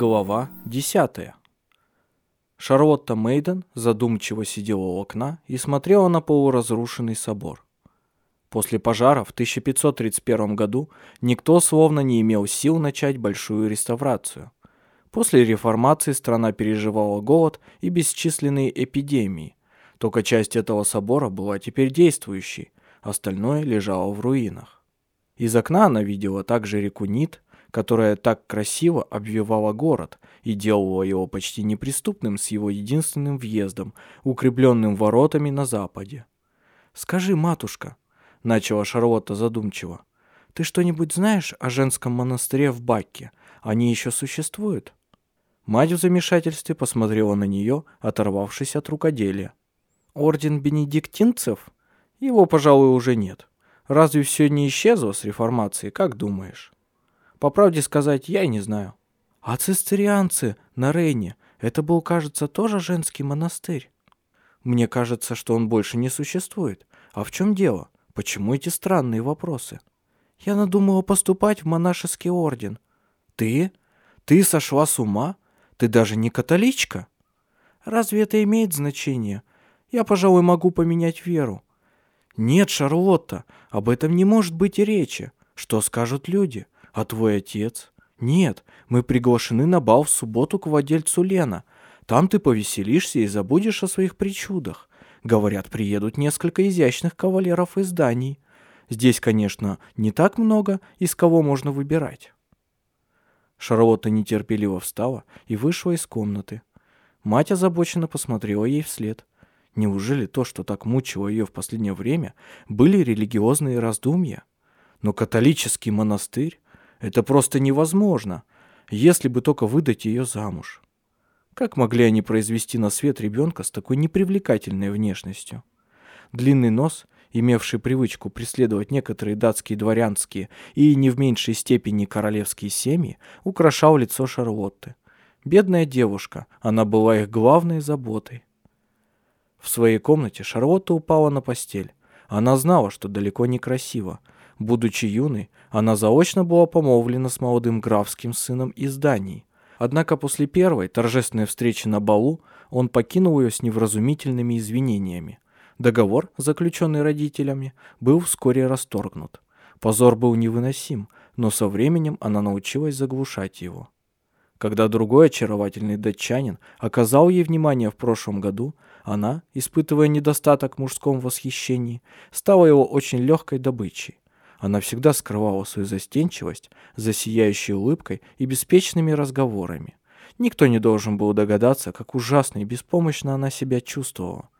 Глава 10. Шарлотта Мейден задумчиво сидела у окна и смотрела на полуразрушенный собор. После пожара в 1531 году никто словно не имел сил начать большую реставрацию. После реформации страна переживала голод и бесчисленные эпидемии. Только часть этого собора была теперь действующей, остальное лежало в руинах. Из окна она видела также реку Нит, которая так красиво обвивала город и делала его почти неприступным с его единственным въездом, укрепленным воротами на западе. «Скажи, матушка», — начала Шарлотта задумчиво, — «ты что-нибудь знаешь о женском монастыре в Бакке? Они еще существуют?» Мать в замешательстве посмотрела на нее, оторвавшись от рукоделия. «Орден бенедиктинцев? Его, пожалуй, уже нет. Разве все не исчезло с реформацией, как думаешь?» По правде сказать, я и не знаю. А цистерианцы на Рейне, это был, кажется, тоже женский монастырь. Мне кажется, что он больше не существует. А в чем дело? Почему эти странные вопросы? Я надумала поступать в монашеский орден. Ты? Ты сошла с ума? Ты даже не католичка? Разве это имеет значение? Я, пожалуй, могу поменять веру. Нет, Шарлотта, об этом не может быть и речи. Что скажут люди? А твой отец? Нет, мы приглашены на бал в субботу к владельцу Лена. Там ты повеселишься и забудешь о своих причудах. Говорят, приедут несколько изящных кавалеров из Дании. Здесь, конечно, не так много, из кого можно выбирать. Шарлотта нетерпеливо встала и вышла из комнаты. Мать озабоченно посмотрела ей вслед. Неужели то, что так мучило ее в последнее время, были религиозные раздумья? Но католический монастырь это просто невозможно, если бы только выдать ее замуж. Как могли они произвести на свет ребенка с такой непривлекательной внешностью? Длинный нос, имевший привычку преследовать некоторые датские дворянские и не в меньшей степени королевские семьи, украшал лицо Шарлотты. Бедная девушка, она была их главной заботой. В своей комнате Шарлотта упала на постель. Она знала, что далеко не красиво, Будучи юной, она заочно была помолвлена с молодым графским сыном из Дании. Однако после первой торжественной встречи на балу он покинул ее с невразумительными извинениями. Договор, заключенный родителями, был вскоре расторгнут. Позор был невыносим, но со временем она научилась заглушать его. Когда другой очаровательный датчанин оказал ей внимание в прошлом году, она, испытывая недостаток в мужском восхищении, стала его очень легкой добычей. Она всегда скрывала свою застенчивость за сияющей улыбкой и беспечными разговорами. Никто не должен был догадаться, как ужасно и беспомощно она себя чувствовала.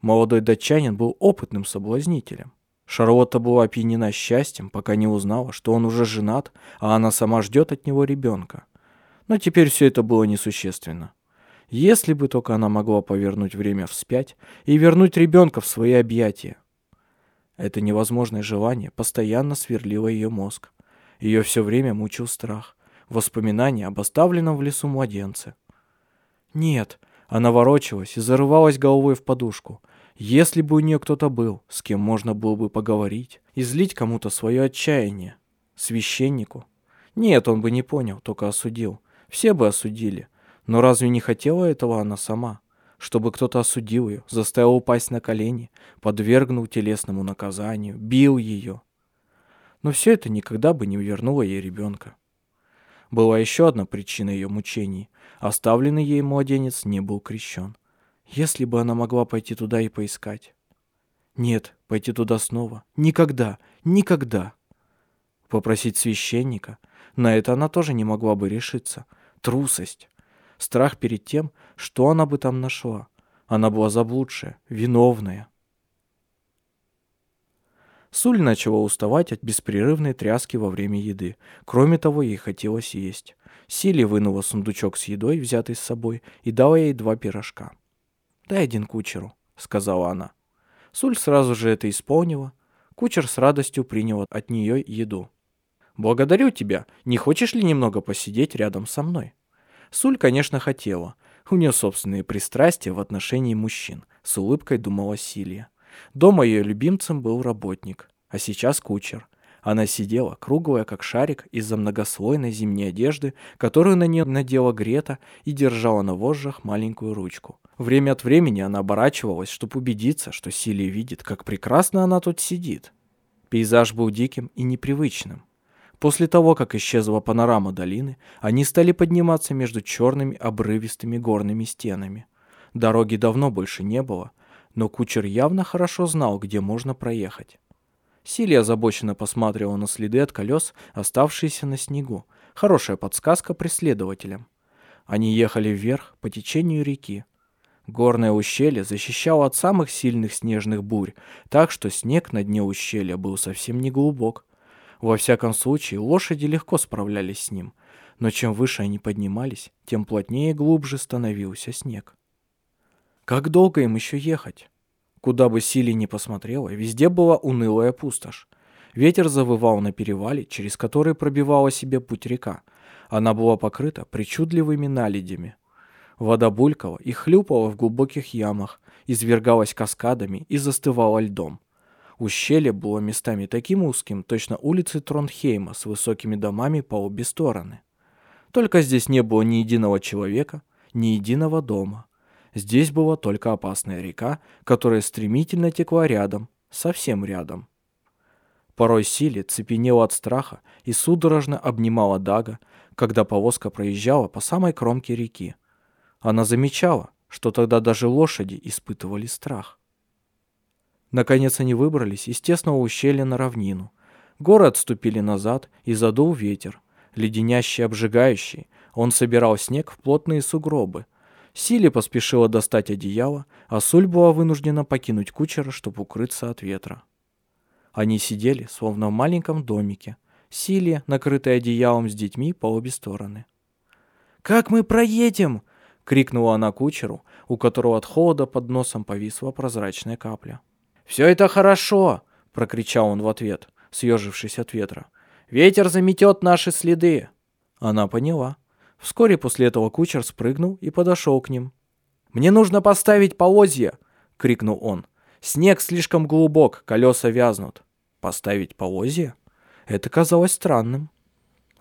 Молодой датчанин был опытным соблазнителем. Шарлотта была опьянена счастьем, пока не узнала, что он уже женат, а она сама ждет от него ребенка. Но теперь все это было несущественно. Если бы только она могла повернуть время вспять и вернуть ребенка в свои объятия. Это невозможное желание постоянно сверлило ее мозг. Ее все время мучил страх. Воспоминания об оставленном в лесу младенце. Нет, она ворочалась и зарывалась головой в подушку. Если бы у нее кто-то был, с кем можно было бы поговорить, излить кому-то свое отчаяние. Священнику? Нет, он бы не понял, только осудил. Все бы осудили. Но разве не хотела этого она сама? Чтобы кто-то осудил ее, заставил упасть на колени, подвергнул телесному наказанию, бил ее. Но все это никогда бы не вернуло ей ребенка. Была еще одна причина ее мучений. Оставленный ей младенец не был крещен. Если бы она могла пойти туда и поискать. Нет, пойти туда снова. Никогда, никогда. Попросить священника. На это она тоже не могла бы решиться. Трусость. Страх перед тем, что она бы там нашла. Она была заблудшая, виновная. Суль начала уставать от беспрерывной тряски во время еды. Кроме того, ей хотелось есть. Сили вынула сундучок с едой, взятый с собой, и дала ей два пирожка. «Дай один кучеру», — сказала она. Суль сразу же это исполнила. Кучер с радостью принял от нее еду. «Благодарю тебя. Не хочешь ли немного посидеть рядом со мной?» Суль, конечно, хотела. У нее собственные пристрастия в отношении мужчин, с улыбкой думала Силия. Дома ее любимцем был работник, а сейчас кучер. Она сидела, круглая как шарик, из-за многослойной зимней одежды, которую на нее надела Грета и держала на вожжах маленькую ручку. Время от времени она оборачивалась, чтобы убедиться, что Силия видит, как прекрасно она тут сидит. Пейзаж был диким и непривычным. После того, как исчезла панорама долины, они стали подниматься между черными обрывистыми горными стенами. Дороги давно больше не было, но кучер явно хорошо знал, где можно проехать. Силия озабоченно посматривала на следы от колес, оставшиеся на снегу. Хорошая подсказка преследователям. Они ехали вверх по течению реки. Горное ущелье защищало от самых сильных снежных бурь, так что снег на дне ущелья был совсем не глубок. Во всяком случае, лошади легко справлялись с ним, но чем выше они поднимались, тем плотнее и глубже становился снег. Как долго им еще ехать? Куда бы Сили ни посмотрела, везде была унылая пустошь. Ветер завывал на перевале, через который пробивала себе путь река. Она была покрыта причудливыми наледями. Вода булькала и хлюпала в глубоких ямах, извергалась каскадами и застывала льдом. Ущелье было местами таким узким, точно улицы Тронхейма с высокими домами по обе стороны. Только здесь не было ни единого человека, ни единого дома. Здесь была только опасная река, которая стремительно текла рядом, совсем рядом. Порой Сили цепенела от страха и судорожно обнимала Дага, когда повозка проезжала по самой кромке реки. Она замечала, что тогда даже лошади испытывали страх. Наконец они выбрались из тесного ущелья на равнину. Горы отступили назад, и задул ветер. Леденящий, обжигающий, он собирал снег в плотные сугробы, Сили поспешила достать одеяло, а Суль была вынуждена покинуть кучера, чтобы укрыться от ветра. Они сидели, словно в маленьком домике. Сили, накрытая одеялом с детьми по обе стороны. «Как мы проедем?» — крикнула она кучеру, у которого от холода под носом повисла прозрачная капля. «Все это хорошо!» — прокричал он в ответ, съежившись от ветра. «Ветер заметет наши следы!» Она поняла. Вскоре после этого кучер спрыгнул и подошел к ним. «Мне нужно поставить полозья!» — крикнул он. «Снег слишком глубок, колеса вязнут». «Поставить полозья?» Это казалось странным.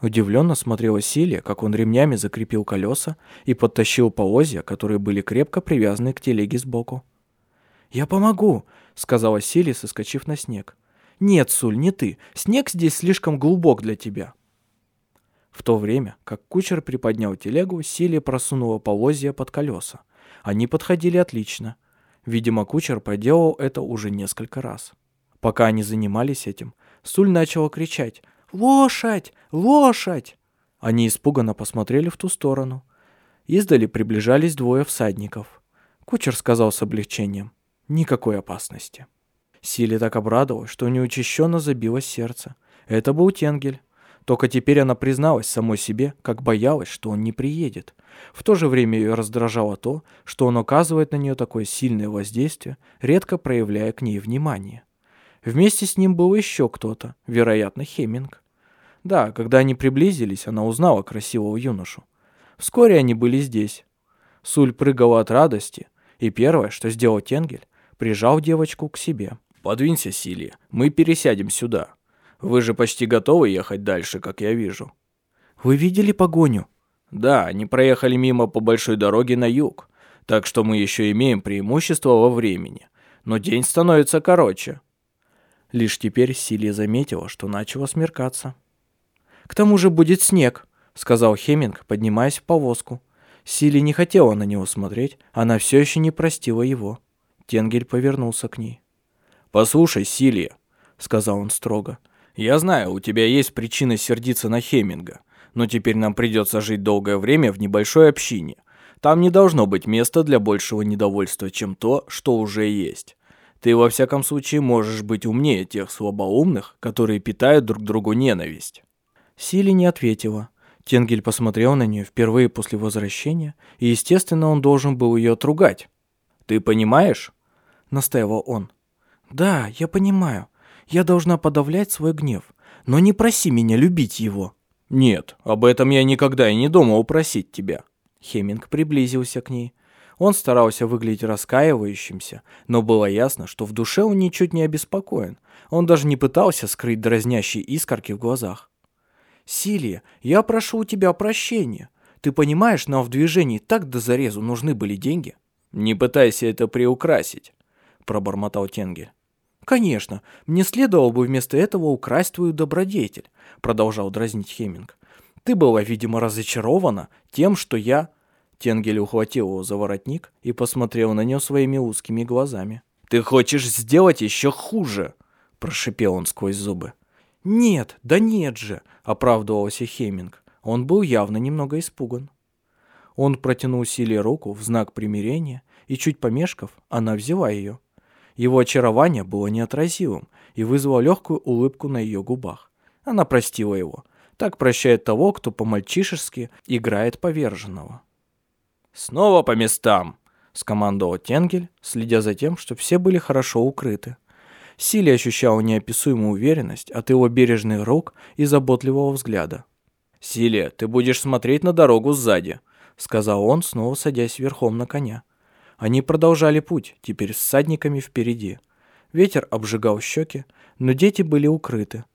Удивленно смотрела Силия, как он ремнями закрепил колеса и подтащил полозья, которые были крепко привязаны к телеге сбоку. «Я помогу», — сказала Силия, соскочив на снег. «Нет, Суль, не ты. Снег здесь слишком глубок для тебя». В то время, как кучер приподнял телегу, Силия просунула полозья под колеса. Они подходили отлично. Видимо, кучер проделал это уже несколько раз. Пока они занимались этим, Суль начала кричать «Лошадь! Лошадь!». Они испуганно посмотрели в ту сторону. Издали приближались двое всадников. Кучер сказал с облегчением «Никакой опасности». Силе так обрадовалась, что у нее учащенно забилось сердце. Это был Тенгель. Только теперь она призналась самой себе, как боялась, что он не приедет. В то же время ее раздражало то, что он оказывает на нее такое сильное воздействие, редко проявляя к ней внимание. Вместе с ним был еще кто-то, вероятно, Хеминг. Да, когда они приблизились, она узнала красивого юношу. Вскоре они были здесь. Суль прыгала от радости, и первое, что сделал Тенгель, прижал девочку к себе. «Подвинься, Силия, мы пересядем сюда», вы же почти готовы ехать дальше, как я вижу. Вы видели погоню? Да, они проехали мимо по большой дороге на юг. Так что мы еще имеем преимущество во времени. Но день становится короче. Лишь теперь Силия заметила, что начало смеркаться. «К тому же будет снег», — сказал Хеминг, поднимаясь в повозку. Сили не хотела на него смотреть, она все еще не простила его. Тенгель повернулся к ней. «Послушай, Силия», — сказал он строго, — я знаю, у тебя есть причина сердиться на Хеминга, но теперь нам придется жить долгое время в небольшой общине. Там не должно быть места для большего недовольства, чем то, что уже есть. Ты во всяком случае можешь быть умнее тех слабоумных, которые питают друг другу ненависть. Сили не ответила. Тенгель посмотрел на нее впервые после возвращения, и, естественно, он должен был ее отругать. «Ты понимаешь?» — настаивал он. «Да, я понимаю. Я должна подавлять свой гнев. Но не проси меня любить его». «Нет, об этом я никогда и не думал просить тебя». Хеминг приблизился к ней. Он старался выглядеть раскаивающимся, но было ясно, что в душе он ничуть не обеспокоен. Он даже не пытался скрыть дразнящие искорки в глазах. «Силия, я прошу у тебя прощения. Ты понимаешь, нам в движении так до зарезу нужны были деньги». «Не пытайся это приукрасить», — пробормотал Тенгель. «Конечно, мне следовало бы вместо этого украсть твою добродетель», — продолжал дразнить Хеминг. «Ты была, видимо, разочарована тем, что я...» Тенгель ухватил его за воротник и посмотрел на него своими узкими глазами. «Ты хочешь сделать еще хуже!» – прошипел он сквозь зубы. «Нет, да нет же!» – оправдывался Хеминг. Он был явно немного испуган. Он протянул Силе руку в знак примирения, и чуть помешков, она взяла ее. Его очарование было неотразимым и вызвало легкую улыбку на ее губах. Она простила его. Так прощает того, кто по-мальчишески играет поверженного. «Снова по местам!» — скомандовал Тенгель, следя за тем, чтобы все были хорошо укрыты. Сили ощущал неописуемую уверенность от его бережных рук и заботливого взгляда. «Силия, ты будешь смотреть на дорогу сзади», — сказал он, снова садясь верхом на коня. Они продолжали путь, теперь с всадниками впереди. Ветер обжигал щеки, но дети были укрыты.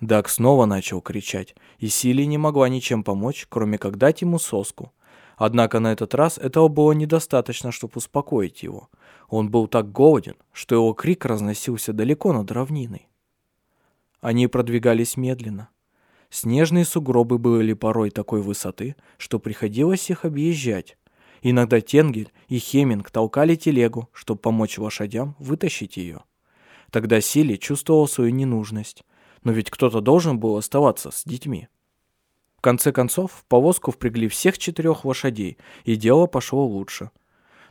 Даг снова начал кричать, и Силия не могла ничем помочь, кроме как дать ему соску. Однако на этот раз этого было недостаточно, чтобы успокоить его. Он был так голоден, что его крик разносился далеко над равниной. Они продвигались медленно. Снежные сугробы были порой такой высоты, что приходилось их объезжать. Иногда Тенгель и Хеминг толкали телегу, чтобы помочь лошадям вытащить ее. Тогда Сили чувствовал свою ненужность, но ведь кто-то должен был оставаться с детьми конце концов, в повозку впрягли всех четырех лошадей, и дело пошло лучше.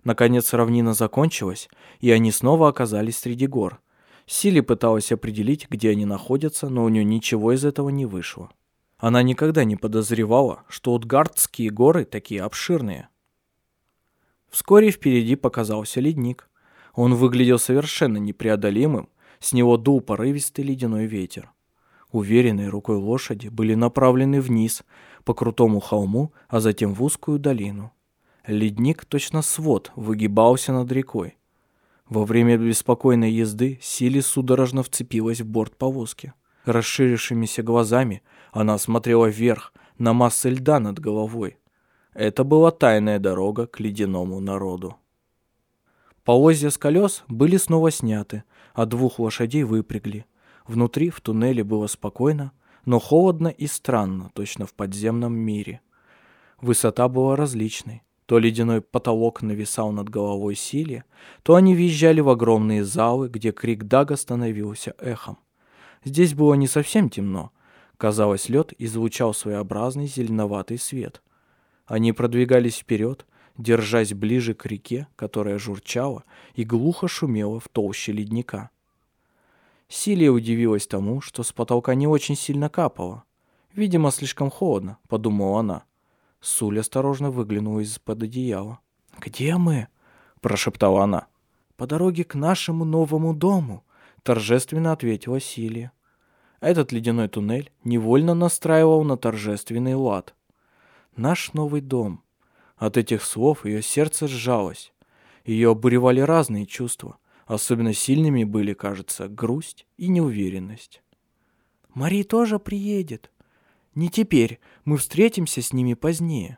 Наконец равнина закончилась, и они снова оказались среди гор. Сили пыталась определить, где они находятся, но у нее ничего из этого не вышло. Она никогда не подозревала, что Утгардские горы такие обширные. Вскоре впереди показался ледник. Он выглядел совершенно непреодолимым, с него дул порывистый ледяной ветер уверенной рукой лошади, были направлены вниз, по крутому холму, а затем в узкую долину. Ледник, точно свод, выгибался над рекой. Во время беспокойной езды Сили судорожно вцепилась в борт повозки. Расширившимися глазами она смотрела вверх, на массы льда над головой. Это была тайная дорога к ледяному народу. Полозья с колес были снова сняты, а двух лошадей выпрягли. Внутри, в туннеле, было спокойно, но холодно и странно, точно в подземном мире. Высота была различной. То ледяной потолок нависал над головой Силе, то они въезжали в огромные залы, где крик Дага становился эхом. Здесь было не совсем темно. Казалось, лед излучал своеобразный зеленоватый свет. Они продвигались вперед, держась ближе к реке, которая журчала и глухо шумела в толще ледника. Силия удивилась тому, что с потолка не очень сильно капало. «Видимо, слишком холодно», — подумала она. Суль осторожно выглянула из-под одеяла. «Где мы?» — прошептала она. «По дороге к нашему новому дому», — торжественно ответила Силия. Этот ледяной туннель невольно настраивал на торжественный лад. «Наш новый дом». От этих слов ее сердце сжалось. Ее обуревали разные чувства. Особенно сильными были, кажется, грусть и неуверенность. «Мари тоже приедет. Не теперь. Мы встретимся с ними позднее».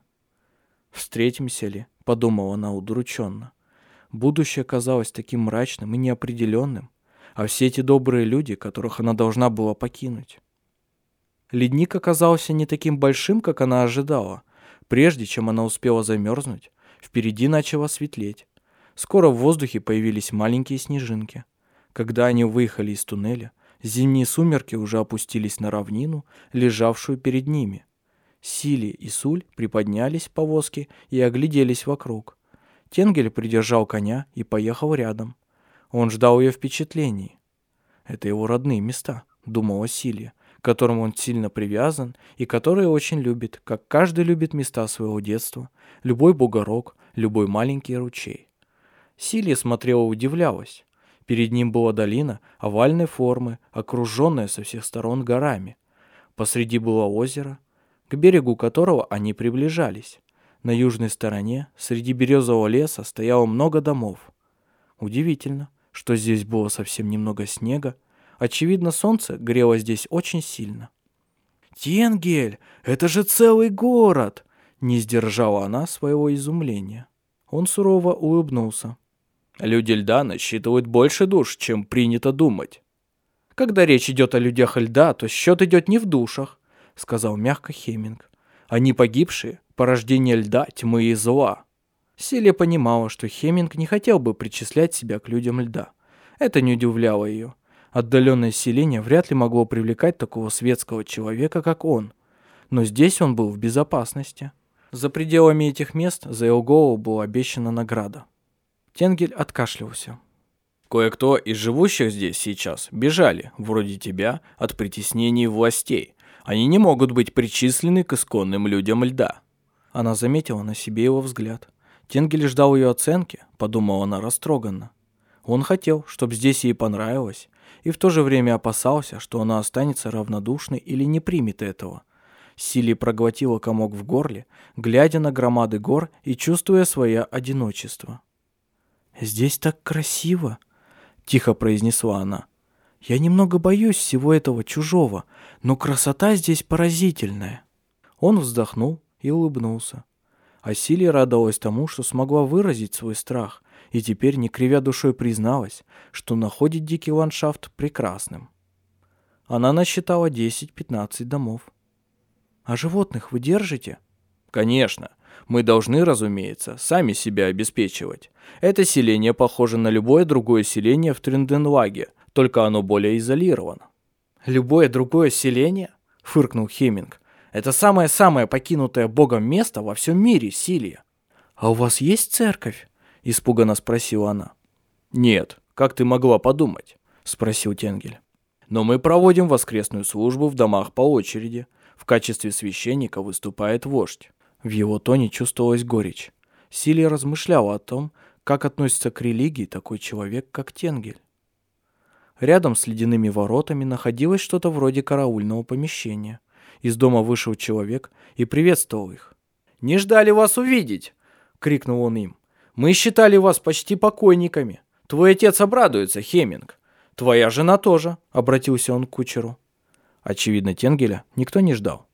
«Встретимся ли?» — подумала она удрученно. Будущее казалось таким мрачным и неопределенным, а все эти добрые люди, которых она должна была покинуть. Ледник оказался не таким большим, как она ожидала. Прежде чем она успела замерзнуть, впереди начало светлеть. Скоро в воздухе появились маленькие снежинки. Когда они выехали из туннеля, зимние сумерки уже опустились на равнину, лежавшую перед ними. Сили и Суль приподнялись в повозке и огляделись вокруг. Тенгель придержал коня и поехал рядом. Он ждал ее впечатлений. Это его родные места, думала Силия, к которым он сильно привязан и которые очень любит, как каждый любит места своего детства, любой бугорок, любой маленький ручей. Силия смотрела и удивлялась. Перед ним была долина овальной формы, окруженная со всех сторон горами. Посреди было озеро, к берегу которого они приближались. На южной стороне, среди березового леса, стояло много домов. Удивительно, что здесь было совсем немного снега. Очевидно, солнце грело здесь очень сильно. «Тенгель, это же целый город!» Не сдержала она своего изумления. Он сурово улыбнулся. «Люди льда насчитывают больше душ, чем принято думать». «Когда речь идет о людях льда, то счет идет не в душах», — сказал мягко Хеминг. «Они погибшие, порождение льда, тьмы и зла». Силия понимала, что Хеминг не хотел бы причислять себя к людям льда. Это не удивляло ее. Отдаленное селение вряд ли могло привлекать такого светского человека, как он. Но здесь он был в безопасности. За пределами этих мест за его голову была обещана награда. Тенгель откашлялся. Кое-кто из живущих здесь сейчас бежали, вроде тебя, от притеснений властей. Они не могут быть причислены к исконным людям льда. Она заметила на себе его взгляд. Тенгель ждал ее оценки, подумала она растроганно. Он хотел, чтобы здесь ей понравилось, и в то же время опасался, что она останется равнодушной или не примет этого. Сили проглотила комок в горле, глядя на громады гор и чувствуя свое одиночество. «Здесь так красиво!» — тихо произнесла она. «Я немного боюсь всего этого чужого, но красота здесь поразительная». Он вздохнул и улыбнулся. А Силия радовалась тому, что смогла выразить свой страх, и теперь, не кривя душой, призналась, что находит дикий ландшафт прекрасным. Она насчитала 10-15 домов. «А животных вы держите?» «Конечно. Мы должны, разумеется, сами себя обеспечивать. Это селение похоже на любое другое селение в Тринденлаге, только оно более изолировано». «Любое другое селение?» — фыркнул Хеминг. Это самое-самое покинутое Богом место во всем мире, Силия. А у вас есть церковь? Испуганно спросила она. Нет, как ты могла подумать? Спросил Тенгель. Но мы проводим воскресную службу в домах по очереди. В качестве священника выступает вождь. В его тоне чувствовалась горечь. Силия размышляла о том, как относится к религии такой человек, как Тенгель. Рядом с ледяными воротами находилось что-то вроде караульного помещения – из дома вышел человек и приветствовал их. «Не ждали вас увидеть!» — крикнул он им. «Мы считали вас почти покойниками. Твой отец обрадуется, Хеминг. Твоя жена тоже», — обратился он к кучеру. Очевидно, Тенгеля никто не ждал.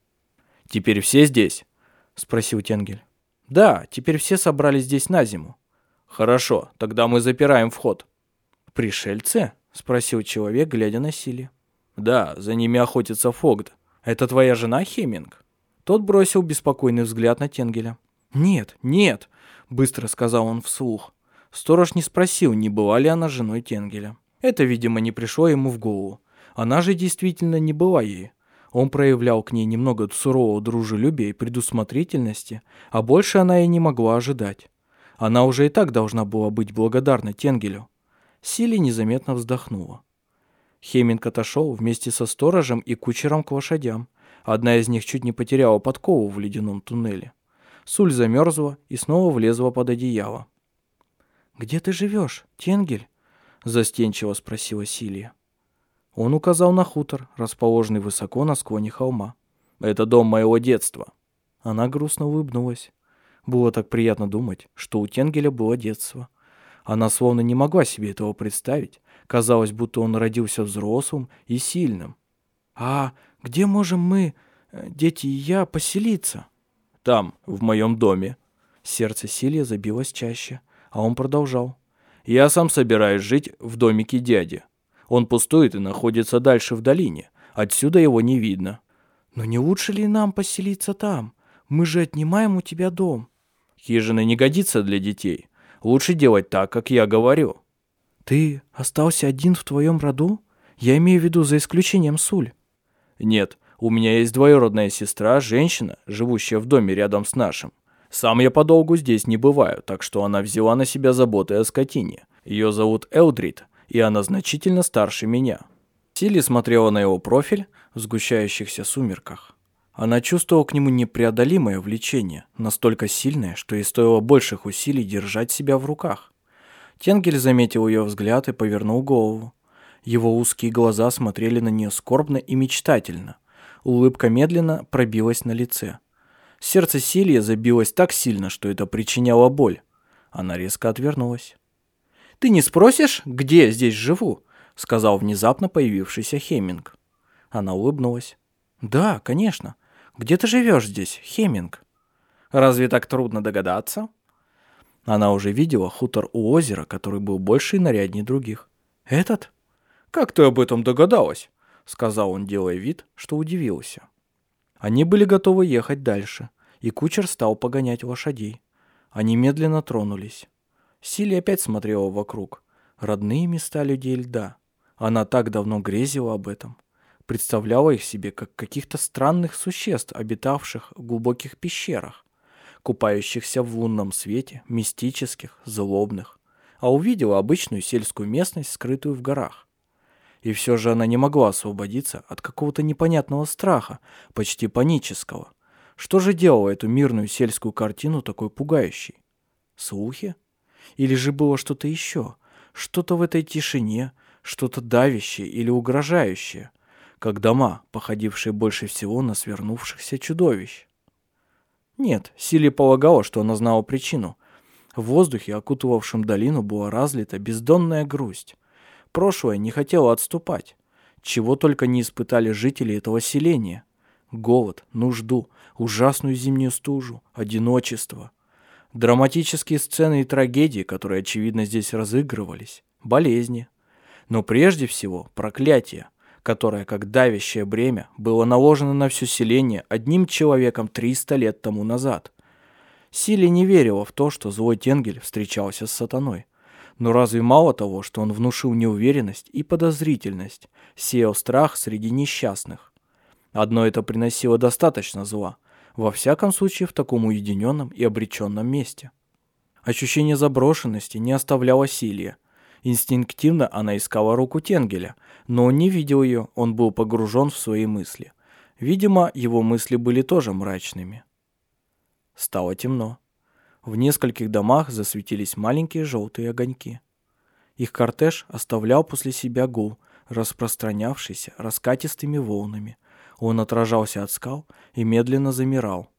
«Теперь все здесь?» — спросил Тенгель. «Да, теперь все собрались здесь на зиму». «Хорошо, тогда мы запираем вход». «Пришельцы?» — спросил человек, глядя на Сили. «Да, за ними охотится Фогд. «Это твоя жена, Хеминг?» Тот бросил беспокойный взгляд на Тенгеля. «Нет, нет», — быстро сказал он вслух. Сторож не спросил, не была ли она женой Тенгеля. Это, видимо, не пришло ему в голову. Она же действительно не была ей. Он проявлял к ней немного сурового дружелюбия и предусмотрительности, а больше она и не могла ожидать. Она уже и так должна была быть благодарна Тенгелю. Сили незаметно вздохнула. Хеминг отошел вместе со сторожем и кучером к лошадям. Одна из них чуть не потеряла подкову в ледяном туннеле. Суль замерзла и снова влезла под одеяло. «Где ты живешь, Тенгель?» – застенчиво спросила Силия. Он указал на хутор, расположенный высоко на склоне холма. «Это дом моего детства». Она грустно улыбнулась. Было так приятно думать, что у Тенгеля было детство. Она словно не могла себе этого представить, Казалось, будто он родился взрослым и сильным. «А где можем мы, э, дети и я, поселиться?» «Там, в моем доме». Сердце Силья забилось чаще, а он продолжал. «Я сам собираюсь жить в домике дяди. Он пустует и находится дальше в долине. Отсюда его не видно». «Но не лучше ли нам поселиться там? Мы же отнимаем у тебя дом». «Хижина не годится для детей. Лучше делать так, как я говорю». «Ты остался один в твоем роду? Я имею в виду за исключением Суль». «Нет, у меня есть двоюродная сестра, женщина, живущая в доме рядом с нашим. Сам я подолгу здесь не бываю, так что она взяла на себя заботы о скотине. Ее зовут Элдрид, и она значительно старше меня». Силли смотрела на его профиль в сгущающихся сумерках. Она чувствовала к нему непреодолимое влечение, настолько сильное, что ей стоило больших усилий держать себя в руках. Тенгель заметил ее взгляд и повернул голову. Его узкие глаза смотрели на нее скорбно и мечтательно. Улыбка медленно пробилась на лице. Сердце Силия забилось так сильно, что это причиняло боль. Она резко отвернулась. «Ты не спросишь, где я здесь живу?» — сказал внезапно появившийся Хеминг. Она улыбнулась. «Да, конечно. Где ты живешь здесь, Хеминг?» «Разве так трудно догадаться?» Она уже видела хутор у озера, который был больше и наряднее других. «Этот?» «Как ты об этом догадалась?» — сказал он, делая вид, что удивился. Они были готовы ехать дальше, и кучер стал погонять лошадей. Они медленно тронулись. Сили опять смотрела вокруг. Родные места людей льда. Она так давно грезила об этом. Представляла их себе как каких-то странных существ, обитавших в глубоких пещерах, купающихся в лунном свете, мистических, злобных. А увидела обычную сельскую местность, скрытую в горах. И все же она не могла освободиться от какого-то непонятного страха, почти панического. Что же делало эту мирную сельскую картину такой пугающей? Слухи? Или же было что-то еще? Что-то в этой тишине, что-то давящее или угрожающее, как дома, походившие больше всего на свернувшихся чудовищ. Нет, Сили полагала, что она знала причину. В воздухе, окутывавшем долину, была разлита бездонная грусть. Прошлое не хотело отступать. Чего только не испытали жители этого селения. Голод, нужду, ужасную зимнюю стужу, одиночество. Драматические сцены и трагедии, которые, очевидно, здесь разыгрывались. Болезни. Но прежде всего проклятие, которое, как давящее бремя, было наложено на все селение одним человеком 300 лет тому назад. Сили не верила в то, что злой Тенгель встречался с сатаной. Но разве мало того, что он внушил неуверенность и подозрительность, сеял страх среди несчастных? Одно это приносило достаточно зла, во всяком случае в таком уединенном и обреченном месте. Ощущение заброшенности не оставляло Силия. Инстинктивно она искала руку Тенгеля, но он не видел ее, он был погружен в свои мысли. Видимо, его мысли были тоже мрачными. Стало темно. В нескольких домах засветились маленькие желтые огоньки. Их кортеж оставлял после себя гул, распространявшийся раскатистыми волнами. Он отражался от скал и медленно замирал.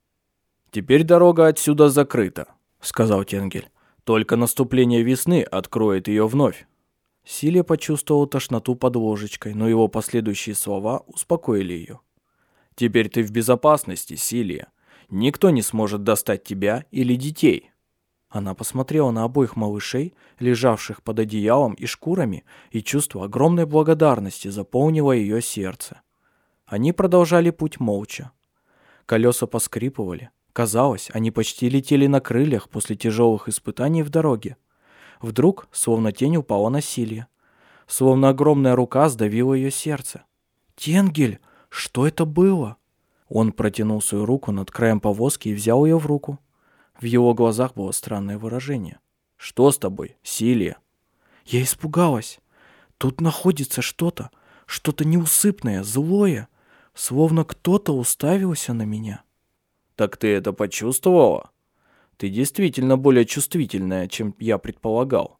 «Теперь дорога отсюда закрыта», — сказал Тенгель. «Только наступление весны откроет ее вновь». Силия почувствовал тошноту под ложечкой, но его последующие слова успокоили ее. «Теперь ты в безопасности, Силия. Никто не сможет достать тебя или детей». Она посмотрела на обоих малышей, лежавших под одеялом и шкурами, и чувство огромной благодарности заполнило ее сердце. Они продолжали путь молча. Колеса поскрипывали. Казалось, они почти летели на крыльях после тяжелых испытаний в дороге. Вдруг, словно тень, упала на Силья. Словно огромная рука сдавила ее сердце. «Тенгель, что это было?» Он протянул свою руку над краем повозки и взял ее в руку. В его глазах было странное выражение. «Что с тобой, Силия?» «Я испугалась. Тут находится что-то, что-то неусыпное, злое, словно кто-то уставился на меня». «Так ты это почувствовала?» «Ты действительно более чувствительная, чем я предполагал».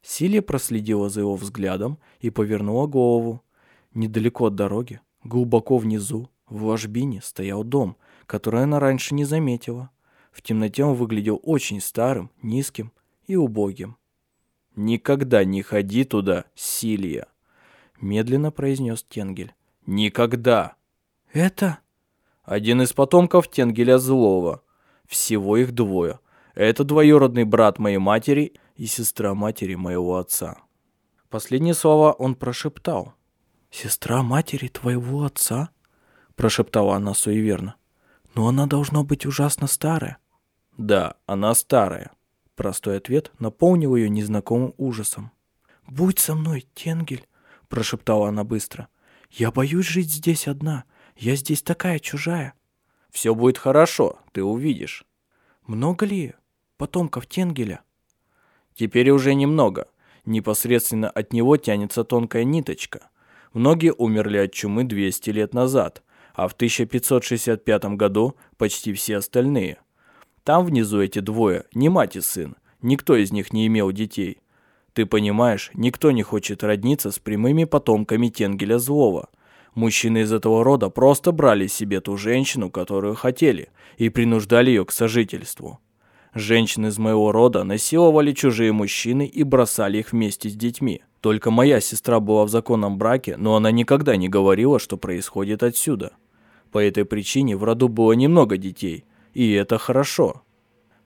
Силия проследила за его взглядом и повернула голову. Недалеко от дороги, глубоко внизу, в ложбине стоял дом, который она раньше не заметила. В темноте он выглядел очень старым, низким и убогим. «Никогда не ходи туда, Силия!» Медленно произнес Тенгель. «Никогда!» «Это?» «Один из потомков Тенгеля Злого. Всего их двое. Это двоюродный брат моей матери и сестра матери моего отца». Последние слова он прошептал. «Сестра матери твоего отца?» Прошептала она суеверно. «Но она должна быть ужасно старая». «Да, она старая». Простой ответ наполнил ее незнакомым ужасом. «Будь со мной, Тенгель», — прошептала она быстро. «Я боюсь жить здесь одна. Я здесь такая чужая». «Все будет хорошо, ты увидишь». «Много ли потомков Тенгеля?» «Теперь уже немного. Непосредственно от него тянется тонкая ниточка. Многие умерли от чумы 200 лет назад, а в 1565 году почти все остальные. Там внизу эти двое, не мать и сын, никто из них не имел детей. Ты понимаешь, никто не хочет родниться с прямыми потомками Тенгеля Злого. Мужчины из этого рода просто брали себе ту женщину, которую хотели, и принуждали ее к сожительству. Женщины из моего рода насиловали чужие мужчины и бросали их вместе с детьми. Только моя сестра была в законном браке, но она никогда не говорила, что происходит отсюда. По этой причине в роду было немного детей, и это хорошо.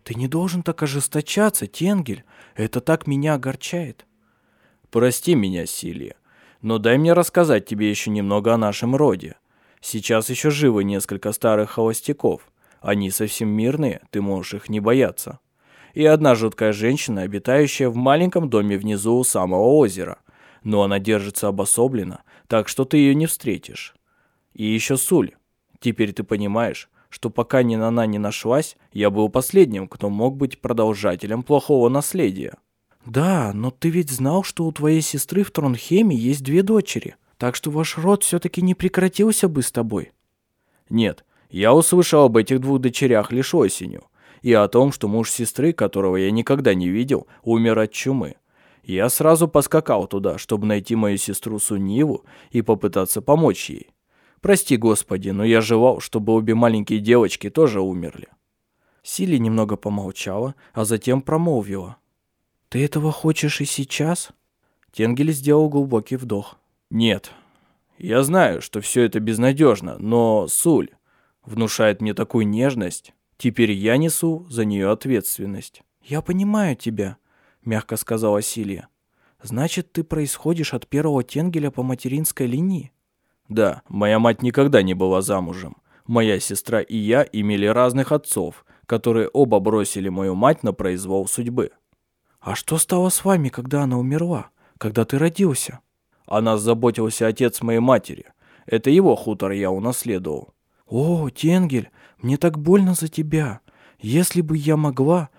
Ты не должен так ожесточаться, Тенгель. Это так меня огорчает. Прости меня, Силия, но дай мне рассказать тебе еще немного о нашем роде. Сейчас еще живы несколько старых холостяков. Они совсем мирные, ты можешь их не бояться. И одна жуткая женщина, обитающая в маленьком доме внизу у самого озера. Но она держится обособленно, так что ты ее не встретишь. И еще Суль. Теперь ты понимаешь, что пока ни она не нашлась, я был последним, кто мог быть продолжателем плохого наследия. Да, но ты ведь знал, что у твоей сестры в Тронхеме есть две дочери, так что ваш род все-таки не прекратился бы с тобой. Нет, я услышал об этих двух дочерях лишь осенью, и о том, что муж сестры, которого я никогда не видел, умер от чумы. Я сразу поскакал туда, чтобы найти мою сестру Суниву и попытаться помочь ей. Прости, Господи, но я желал, чтобы обе маленькие девочки тоже умерли. Сили немного помолчала, а затем промолвила. «Ты этого хочешь и сейчас?» Тенгель сделал глубокий вдох. «Нет. Я знаю, что все это безнадежно, но Суль внушает мне такую нежность. Теперь я несу за нее ответственность». «Я понимаю тебя», — мягко сказала Силия. «Значит, ты происходишь от первого Тенгеля по материнской линии?» Да, моя мать никогда не была замужем. Моя сестра и я имели разных отцов, которые оба бросили мою мать на произвол судьбы. А что стало с вами, когда она умерла? Когда ты родился? О нас заботился отец моей матери. Это его хутор я унаследовал. О, Тенгель, мне так больно за тебя. Если бы я могла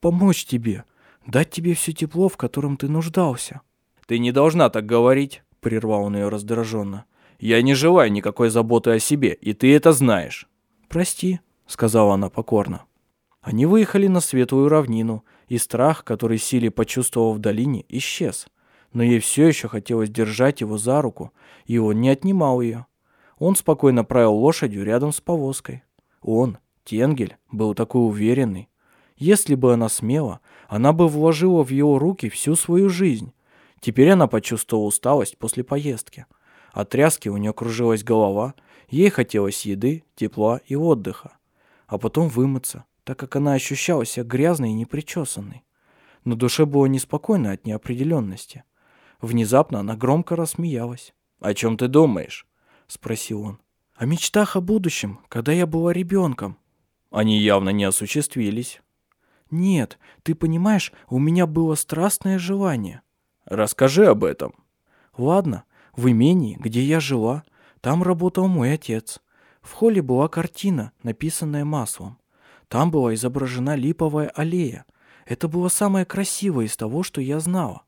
помочь тебе, дать тебе все тепло, в котором ты нуждался. Ты не должна так говорить, прервал он ее раздраженно. Я не желаю никакой заботы о себе, и ты это знаешь». «Прости», — сказала она покорно. Они выехали на светлую равнину, и страх, который Сили почувствовал в долине, исчез. Но ей все еще хотелось держать его за руку, и он не отнимал ее. Он спокойно правил лошадью рядом с повозкой. Он, Тенгель, был такой уверенный. Если бы она смела, она бы вложила в его руки всю свою жизнь. Теперь она почувствовала усталость после поездки. От тряски у нее кружилась голова, ей хотелось еды, тепла и отдыха. А потом вымыться, так как она ощущала себя грязной и непричесанной. На душе было неспокойно от неопределенности. Внезапно она громко рассмеялась. «О чем ты думаешь?» — спросил он. «О мечтах о будущем, когда я была ребенком». «Они явно не осуществились». «Нет, ты понимаешь, у меня было страстное желание». «Расскажи об этом». «Ладно, в имении, где я жила, там работал мой отец. В холле была картина, написанная маслом. Там была изображена липовая аллея. Это было самое красивое из того, что я знала.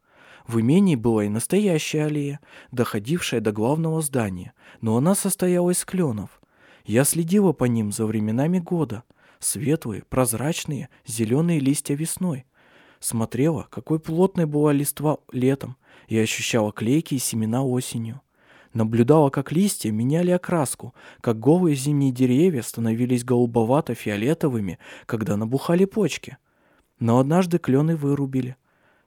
В имении была и настоящая аллея, доходившая до главного здания, но она состояла из кленов. Я следила по ним за временами года. Светлые, прозрачные, зеленые листья весной. Смотрела, какой плотной была листва летом, и ощущала клейкие семена осенью. Наблюдала, как листья меняли окраску, как голые зимние деревья становились голубовато-фиолетовыми, когда набухали почки. Но однажды клены вырубили.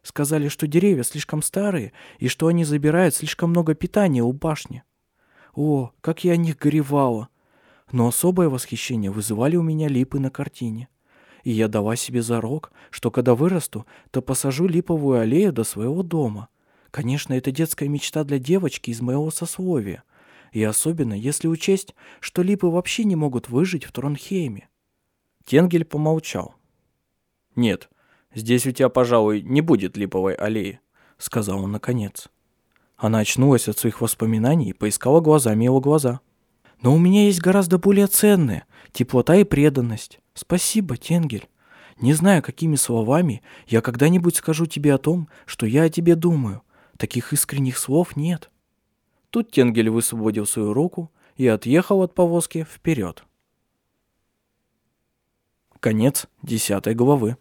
Сказали, что деревья слишком старые и что они забирают слишком много питания у башни. О, как я о них горевала! Но особое восхищение вызывали у меня липы на картине. И я дала себе зарок, что когда вырасту, то посажу липовую аллею до своего дома — Конечно, это детская мечта для девочки из моего сословия. И особенно, если учесть, что липы вообще не могут выжить в Тронхейме. Тенгель помолчал. «Нет, здесь у тебя, пожалуй, не будет липовой аллеи», — сказал он наконец. Она очнулась от своих воспоминаний и поискала глазами его глаза. «Но у меня есть гораздо более ценное — теплота и преданность. Спасибо, Тенгель. Не знаю, какими словами я когда-нибудь скажу тебе о том, что я о тебе думаю, Таких искренних слов нет. Тут Тенгель высвободил свою руку и отъехал от повозки вперед. Конец десятой главы.